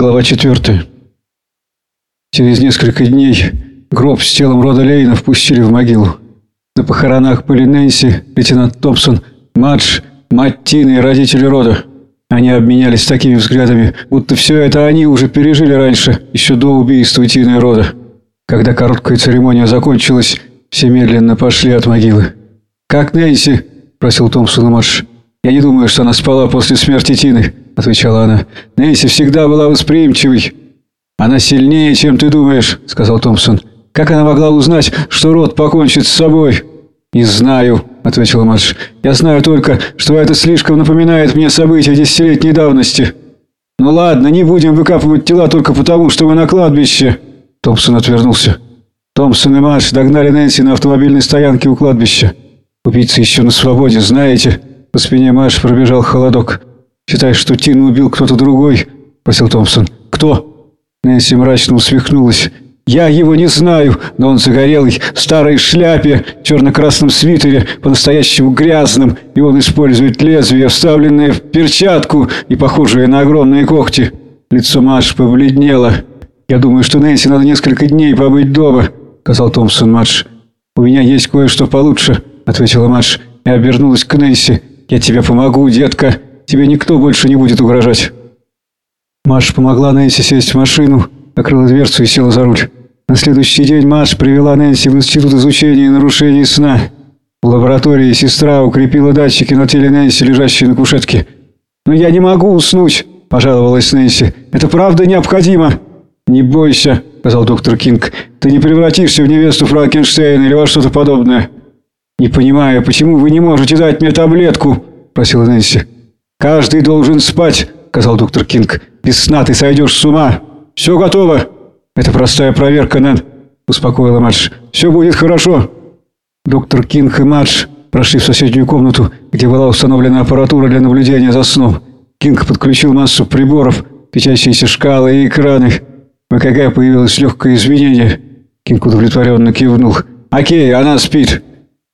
Глава 4. Через несколько дней гроб с телом Рода Лейна впустили в могилу. На похоронах были Нэнси, лейтенант Томпсон, Мадж, мать Тины и родители Рода. Они обменялись такими взглядами, будто все это они уже пережили раньше, еще до убийства Тины и Рода. Когда короткая церемония закончилась, все медленно пошли от могилы. «Как Нэнси?» – просил Томпсон и Мадж. «Я не думаю, что она спала после смерти Тины», – отвечала она. «Нэнси всегда была восприимчивой». «Она сильнее, чем ты думаешь», – сказал Томпсон. «Как она могла узнать, что Рот покончит с собой?» «Не знаю», – ответила Мадж. «Я знаю только, что это слишком напоминает мне события десятилетней давности». «Ну ладно, не будем выкапывать тела только потому, что мы на кладбище». Томпсон отвернулся. Томпсон и Мадж догнали Нэнси на автомобильной стоянке у кладбища. «Убийца еще на свободе, знаете?» По спине Маш пробежал холодок. «Считаешь, что Тину убил кто-то другой?» – просил Томпсон. «Кто?» Нэнси мрачно усмехнулась. «Я его не знаю, но он загорелый, в старой шляпе, черно-красном свитере, по-настоящему грязном, и он использует лезвие, вставленное в перчатку и похожее на огромные когти». Лицо Маш побледнело. «Я думаю, что Нэнси надо несколько дней побыть дома», – сказал Томпсон Маш. «У меня есть кое-что получше», – ответила Маш и обернулась к Нэнси. «Я тебе помогу, детка. Тебе никто больше не будет угрожать». Маш помогла Нэнси сесть в машину, открыла дверцу и села за руль. На следующий день Маш привела Нэнси в Институт изучения нарушений сна. В лаборатории сестра укрепила датчики на теле Нэнси, лежащие на кушетке. «Но я не могу уснуть», – пожаловалась Нэнси. «Это правда необходимо». «Не бойся», – сказал доктор Кинг. «Ты не превратишься в невесту Франкенштейна или во что-то подобное». «Не понимаю, почему вы не можете дать мне таблетку?» – просила Нэнси. «Каждый должен спать», – сказал доктор Кинг. «Без сна ты сойдешь с ума. Все готово». «Это простая проверка, Нэн», – успокоила Мардж. «Все будет хорошо». Доктор Кинг и Мардж прошли в соседнюю комнату, где была установлена аппаратура для наблюдения за сном. Кинг подключил массу приборов, светящиеся шкалы и экраны. В ЭКГ появилось легкое изменение. Кинг удовлетворенно кивнул. «Окей, она спит».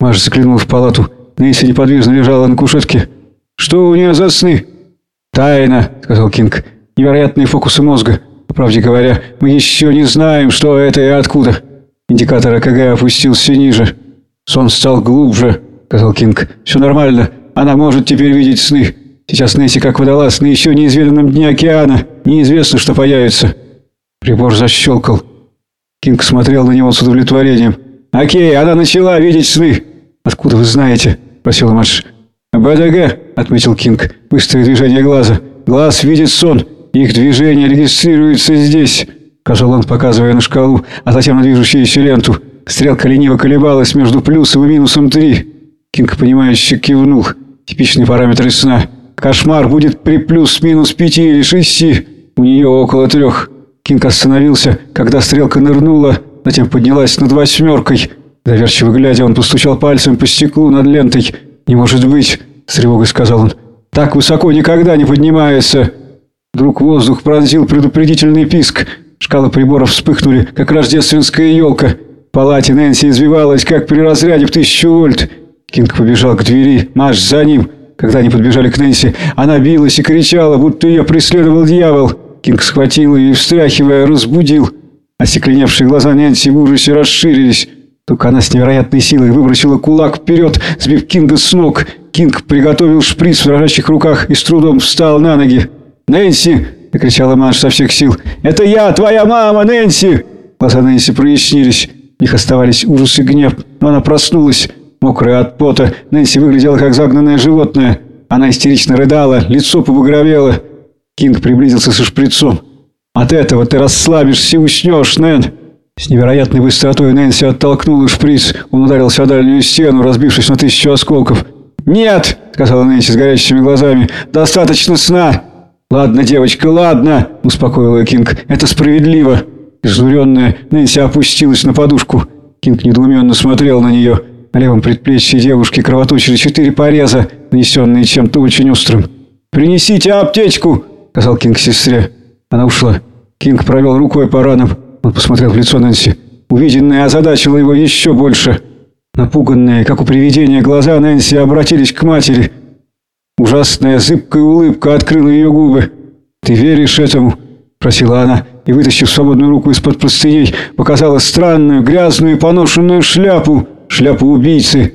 Мардж заглянула в палату. Нэнси неподвижно лежала на кушетке. «Что у нее за сны?» «Тайна», — сказал Кинг. «Невероятные фокусы мозга. По правде говоря, мы еще не знаем, что это и откуда». Индикатор ЭКГ опустился ниже. «Сон стал глубже», — сказал Кинг. «Все нормально. Она может теперь видеть сны. Сейчас Нэнси как водолаз на еще неизведанном дне океана. Неизвестно, что появится». Прибор защелкал. Кинг смотрел на него с удовлетворением. «Окей, она начала видеть сны». «Откуда вы знаете?» – спросила Мадж. «БДГ», – отметил Кинг. «Быстрое движение глаза. Глаз видит сон. Их движение регистрируется здесь», – сказал он, показывая на шкалу, а затем на движущуюся ленту. Стрелка лениво колебалась между плюсом и минусом три. Кинг, понимающе кивнул. Типичные параметры сна. Кошмар будет при плюс-минус пяти или шести. У нее около трех. Кинг остановился, когда стрелка нырнула, затем поднялась над восьмеркой. Доверчиво глядя, он постучал пальцем по стеклу над лентой. «Не может быть!» – с тревогой сказал он. «Так высоко никогда не поднимается!» Вдруг воздух пронзил предупредительный писк. Шкалы приборов вспыхнули, как рождественская елка. В палате Нэнси извивалась, как при разряде в тысячу вольт. Кинг побежал к двери, Мардж за ним. Когда они подбежали к Нэнси, она билась и кричала, будто ее преследовал дьявол. Кинг схватил ее и, встряхивая, разбудил. Остекленевшие глаза Нэнси в ужасе расширились. Только она с невероятной силой выбросила кулак вперед, сбив Кинга с ног. Кинг приготовил шприц в дрожащих руках и с трудом встал на ноги. «Нэнси!» – закричала Мардж со всех сил. «Это я, твоя мама, Нэнси!» Глаза Нэнси прояснились. В них оставались ужас и гнев, но она проснулась. Мокрая от пота, Нэнси выглядела как загнанное животное. Она истерично рыдала, лицо побагровело. Кинг приблизился со шприцом. «От этого ты расслабишься и уснешь, Нэн!» С невероятной быстротой Нэнси оттолкнула шприц. Он ударился о дальнюю стену, разбившись на тысячу осколков. «Нет!» — сказала Нэнси с горящими глазами. «Достаточно сна!» «Ладно, девочка, ладно!» — успокоил ее Кинг. «Это справедливо!» Изнуренная, Нэнси опустилась на подушку. Кинг недоуменно смотрел на нее. На левом предплечье девушки кровоточили четыре пореза, нанесенные чем-то очень острым. «Принесите аптечку!» — сказал Кинг сестре. Она ушла. Кинг провел рукой по ранам. Он посмотрел в лицо Нэнси. Увиденное озадачило его еще больше. Напуганные, как у привидения, глаза Нэнси обратились к матери. Ужасная зыбкая улыбка открыла ее губы. «Ты веришь этому?» спросила она, и, вытащив свободную руку из-под простыней, показала странную, грязную, поношенную шляпу, шляпу убийцы.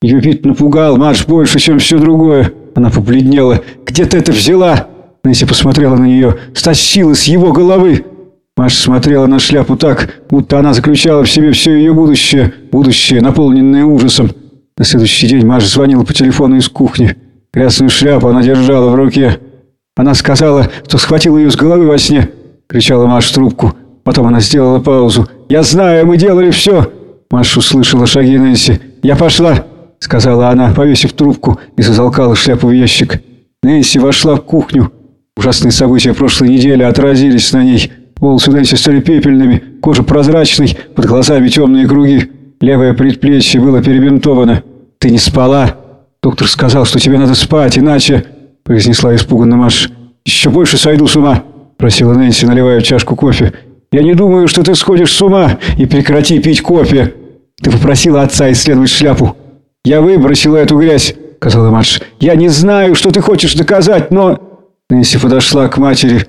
Ее вид напугал Мадж больше, чем все другое. Она побледнела. «Где ты это взяла?» Нэнси посмотрела на нее, стащила с его головы. Маша смотрела на шляпу так, будто она заключала в себе все ее будущее, будущее, наполненное ужасом. На следующий день Маша звонила по телефону из кухни. Грязную шляпу она держала в руке. Она сказала, что схватила ее с головы во сне. Кричала Маша в трубку. Потом она сделала паузу. «Я знаю, мы делали все!» Маша услышала шаги Нэнси. «Я пошла!» Сказала она, повесив трубку и зазалкала шляпу в ящик. Нэнси вошла в кухню. Ужасные события прошлой недели отразились на ней. Волосы Нэнси стали пепельными, кожа прозрачной, под глазами темные круги. Левое предплечье было перебинтовано. «Ты не спала?» «Доктор сказал, что тебе надо спать, иначе...» произнесла испуганно Маша. «Еще больше сойду с ума!» просила Нэнси, наливая чашку кофе. «Я не думаю, что ты сходишь с ума, и прекрати пить кофе!» «Ты попросила отца исследовать шляпу!» «Я выбросила эту грязь!» — сказала Маш. «Я не знаю, что ты хочешь доказать, но...» Нэнси подошла к матери.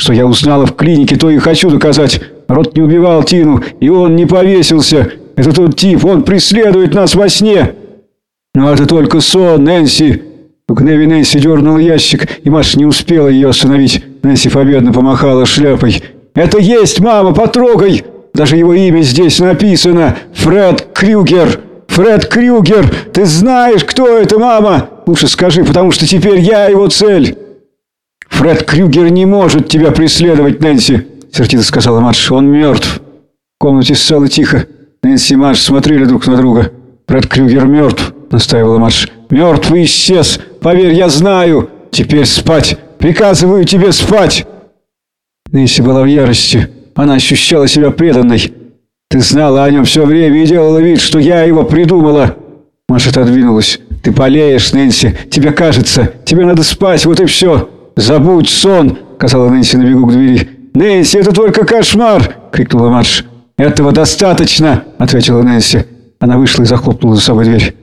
«Что я узнала в клинике, то и хочу доказать. Рот не убивал Тину, и он не повесился. Это тот тип, он преследует нас во сне!» «Но это только сон, Нэнси!» В гневе Нэнси дернула ящик, и Маша не успела ее остановить. Нэнси победно помахала шляпой. «Это есть, мама, потрогай! Даже его имя здесь написано! Фред Крюгер! Фред Крюгер! Ты знаешь, кто это, мама? Лучше скажи, потому что теперь я его цель!» «Фред Крюгер не может тебя преследовать, Нэнси!» Сердито сказала Марш. «Он мертв!» В комнате стало тихо. Нэнси и Марш смотрели друг на друга. «Фред Крюгер мертв!» — настаивала Марш. «Мертв и исчез! Поверь, я знаю! Теперь спать! Приказываю тебе спать!» Нэнси была в ярости. Она ощущала себя преданной. «Ты знала о нем все время и делала вид, что я его придумала!» Маша отодвинулась. «Ты болеешь, Нэнси. Тебе кажется. Тебе надо спать, вот и все. Забудь сон!» — сказала Нэнси на бегу к двери. «Нэнси, это только кошмар!» — крикнула Марш. «Этого достаточно!» — ответила Нэнси. Она вышла и захлопнула за собой дверь.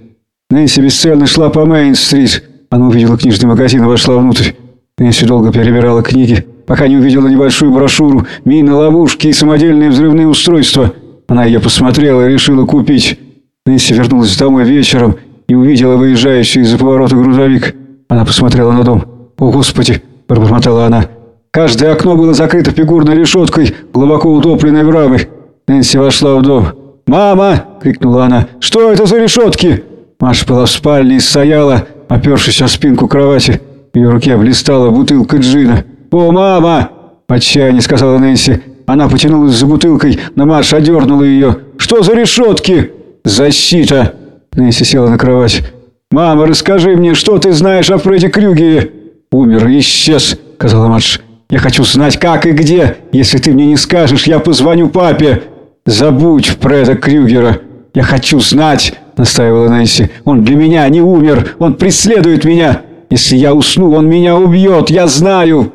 Нэнси бесцельно шла по Мейн-стрит. Она увидела книжный магазин и вошла внутрь. Нэнси долго перебирала книги, пока не увидела небольшую брошюру «Мины, ловушки и самодельные взрывные устройства». Она ее посмотрела и решила купить. Нэнси вернулась домой вечером и увидела выезжающий из-за поворота грузовик. Она посмотрела на дом. «О, Господи!» – пробормотала она. Каждое окно было закрыто фигурной решеткой, глубоко утопленной в рамы. Нэнси вошла в дом. «Мама!» — крикнула она. «Что это за решетки?» Маша была в спальне и стояла, опершись о спинку кровати. В ее руке блистала бутылка джина. «О, мама!» — в отчаянии сказала Нэнси. Она потянулась за бутылкой, но Маша одернула ее. «Что за решетки?» «Защита!» Нэнси села на кровать. «Мама, расскажи мне, что ты знаешь о Фредди Крюгере?» «Умер исчез», — сказала Маша. «Я хочу знать, как и где. Если ты мне не скажешь, я позвоню папе». «Забудь Фреда Крюгера! Я хочу знать!» – настаивала Нэнси. «Он для меня не умер! Он преследует меня! Если я усну, он меня убьет! Я знаю!»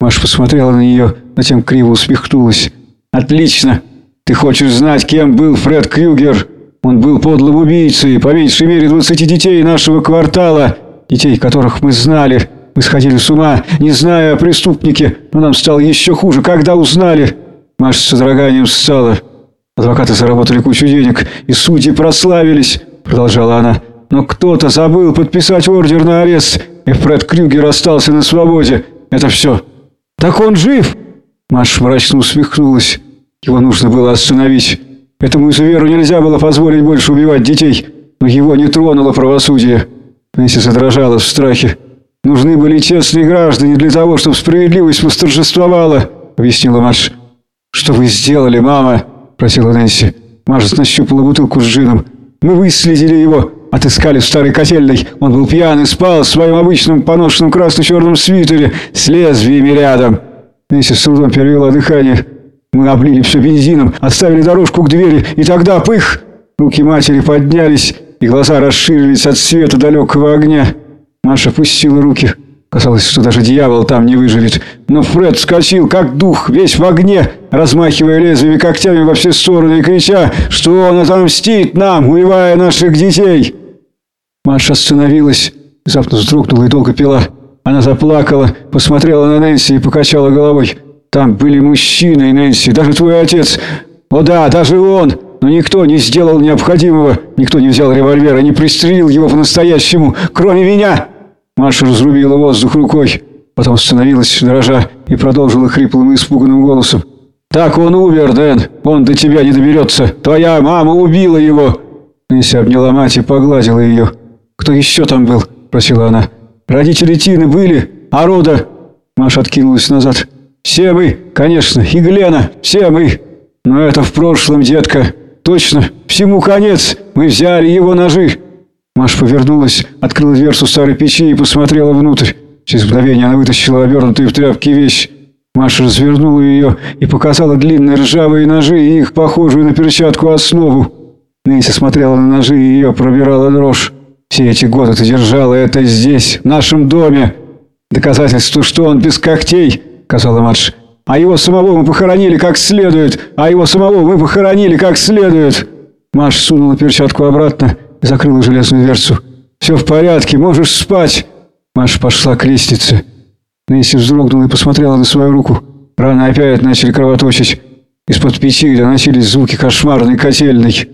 Маша посмотрела на нее, затем криво усмехнулась. «Отлично! Ты хочешь знать, кем был Фред Крюгер? Он был подлым убийцей, по меньшей мере двадцати детей нашего квартала, детей, которых мы знали. Мы сходили с ума, не зная о преступнике, но нам стало еще хуже, когда узнали». Маша с содроганием ссала. «Адвокаты заработали кучу денег, и судьи прославились», — продолжала она. «Но кто-то забыл подписать ордер на арест, и Фред Крюгер остался на свободе. Это все». «Так он жив?» Маша мрачно усмехнулась. Его нужно было остановить. Этому изуверу нельзя было позволить больше убивать детей, но его не тронуло правосудие. Несси задрожала в страхе. «Нужны были честные граждане для того, чтобы справедливость восторжествовала», — объяснила Маша. «Что вы сделали, мама?» – просила Нэнси. Маша нащупала бутылку с джином. «Мы выследили его, отыскали в старой котельной. Он был пьян и спал в своем обычном поношенном красно-черном свитере с лезвиями рядом». Нэнси с трудом перевела дыхание. «Мы облили все бензином, отставили дорожку к двери, и тогда пых!» Руки матери поднялись, и глаза расширились от света далекого огня. Маша пустила руки. Казалось, что даже дьявол там не выживет. Но Фред вскочил, как дух, весь в огне, размахивая лезвиями когтями во все стороны и крича, что он отомстит нам, убивая наших детей. Маша остановилась, запно вздрогнула и долго пила. Она заплакала, посмотрела на Нэнси и покачала головой. Там были мужчины, Нэнси, даже твой отец. О да, даже он. Но никто не сделал необходимого. Никто не взял револьвера, не пристрелил его по-настоящему, кроме меня. Маша разрубила воздух рукой. Потом остановилась, дрожа, и продолжила хриплым и испуганным голосом. «Так он умер, Дэн. Он до тебя не доберется. Твоя мама убила его!» Нэнси обняла мать и погладила ее. «Кто еще там был?» – просила она. «Родители Тины были? А Рода?» Маша откинулась назад. «Все мы, конечно, и Глена, все мы. Но это в прошлом, детка. Точно, всему конец. Мы взяли его ножи». Маша повернулась, открыла дверцу старой печи и посмотрела внутрь. Через мгновение она вытащила обернутую в тряпки вещь. Маша развернула ее и показала длинные ржавые ножи и их похожую на перчатку основу. Нэнси смотрела на ножи и ее пробирала дрожь. «Все эти годы ты держала это здесь, в нашем доме. Доказательство, что он без когтей», — сказала Мадж. «А его самого мы похоронили как следует, а его самого мы похоронили как следует». Маш сунула перчатку обратно закрыла железную дверцу. «Все в порядке, можешь спать». Маша пошла к лестнице. Нэнси вздрогнула и посмотрела на свою руку. Раны опять начали кровоточить. Из-под печи доносились звуки кошмарной котельной.